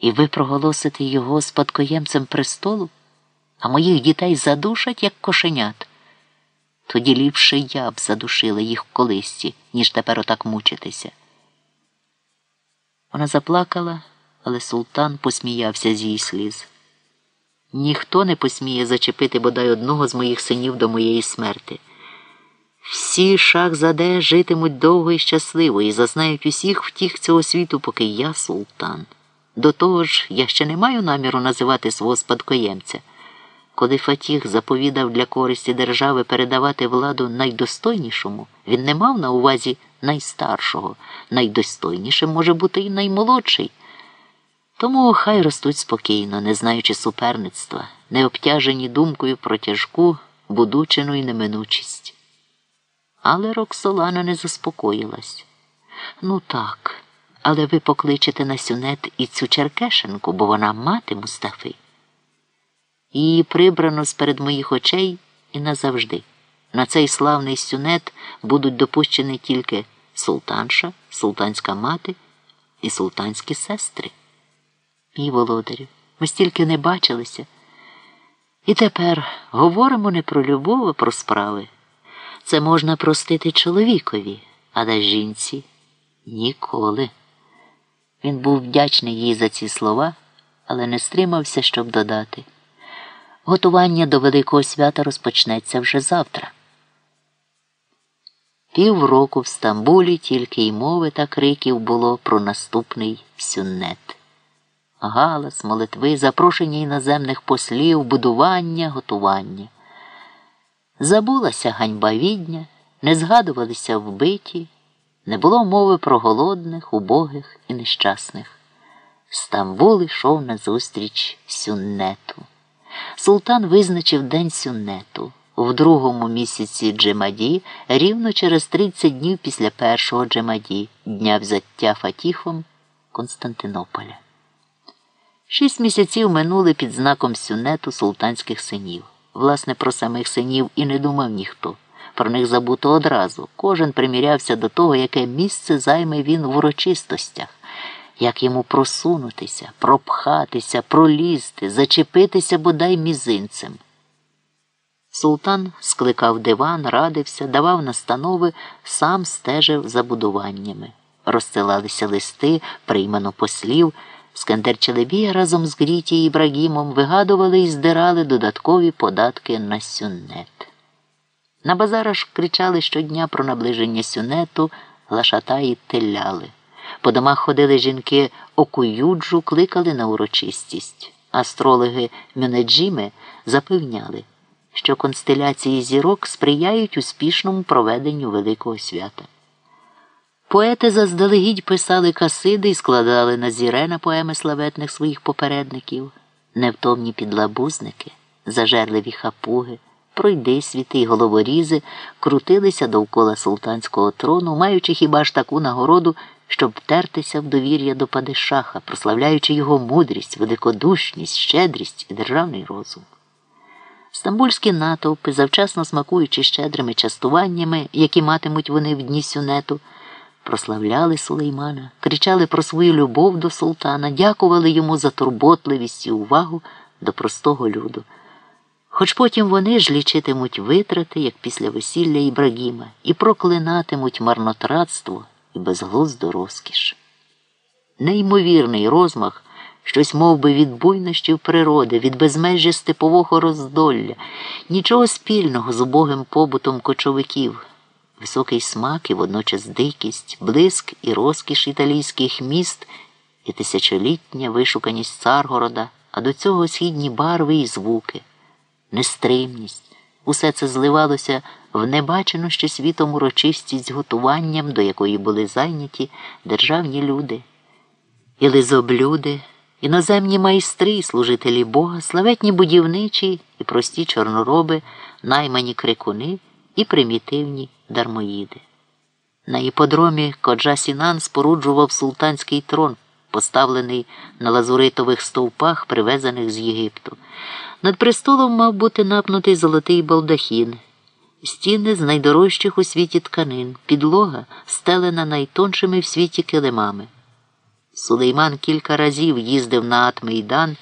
І ви проголосите його спадкоємцем престолу, а моїх дітей задушать, як кошенят. Тоді ліпше я б задушила їх колисці, ніж тепер отак мучитися. Вона заплакала, але султан посміявся з її сліз. Ніхто не посміє зачепити бодай одного з моїх синів до моєї смерти. Всі шахзаде житимуть довго і щасливо і зазнають усіх втіх цього світу, поки я султан. До того ж, я ще не маю наміру називати свого спадкоємця. Коли Фатіх заповідав для користі держави передавати владу найдостойнішому, він не мав на увазі найстаршого, найдостойнішим може бути і наймолодший. Тому хай ростуть спокійно, не знаючи суперництва, не обтяжені думкою про тяжку, будучину і неминучість. Але Роксолана не заспокоїлась. Ну так, але ви покличете на сюнет і цю Черкешенку, бо вона мати Мустафи. Її прибрано з перед моїх очей і назавжди. На цей славний сюнет будуть допущені тільки султанша, султанська мати і султанські сестри. Мій володарю, ми стільки не бачилися. І тепер говоримо не про любов, а про справи. Це можна простити чоловікові, але жінці ніколи. Він був вдячний їй за ці слова, але не стримався, щоб додати. Готування до Великого свята розпочнеться вже завтра. Півроку в Стамбулі тільки й мови та криків було про наступний сюннет. Галас, молитви, запрошення іноземних послів, будування, готування. Забулася ганьба відня, не згадувалися вбиті, не було мови про голодних, убогих і нещасних. Стамбул йшов назустріч сюннету. Султан визначив день сюннету в другому місяці Джемаді рівно через 30 днів після першого Джемаді, дня взяття Фатіхом Константинополя. Шість місяців минули під знаком сюнету султанських синів. Власне, про самих синів і не думав ніхто. Про них забуто одразу. Кожен примірявся до того, яке місце займе він в урочистостях, як йому просунутися, пропхатися, пролізти, зачепитися бодай мізинцем. Султан скликав диван, радився, давав настанови, сам стежив за будуваннями. Розсилалися листи, приймано послів. Скандер Челебія разом з Гріті і Ібрагімом вигадували і здирали додаткові податки на сюнет. На базарах кричали щодня про наближення сюнету, глашата і теляли. По домах ходили жінки окуюджу, кликали на урочистість. Астрологи Мюнеджіми запевняли, що констеляції зірок сприяють успішному проведенню Великого свята. Поети заздалегідь писали касиди і складали на зірена поеми славетних своїх попередників, невтомні підлабузники, зажерливі хапуги, пройди світи й головорізи крутилися довкола султанського трону, маючи хіба ж таку нагороду, щоб втертися в довір'я до падишаха, прославляючи його мудрість, великодушність, щедрість і державний розум. Стамбульські натовпи, завчасно смакуючи щедрими частуваннями, які матимуть вони в дні сюнету, прославляли Сулеймана, кричали про свою любов до султана, дякували йому за турботливість і увагу до простого люду. Хоч потім вони ж лічитимуть витрати, як після весілля Ібрагіма, і проклинатимуть марнотратство і безглузду розкіш. Неймовірний розмах, щось мов би, від буйнощів природи, від безмежжя степового роздолля, нічого спільного з убогим побутом кочовиків високий смак і водночас дикість, блиск і розкіш італійських міст і тисячолітня вишуканість Царгорода, а до цього східні барви і звуки, нестримність. Усе це зливалося в небачену ще світом урочистість готуванням, до якої були зайняті державні люди, і лизоблюди, іноземні майстри, служителі Бога, славетні будівничі і прості чорнороби, наймані крикуни і примітивні дармоїди. На іподромі Коджа Сінан споруджував султанський трон, поставлений на лазуритових стовпах, привезених з Єгипту. Над престолом мав бути напнутий золотий балдахін, стіни з найдорожчих у світі тканин, підлога стелена найтоншими в світі килимами. Сулейман кілька разів їздив на Атмейдан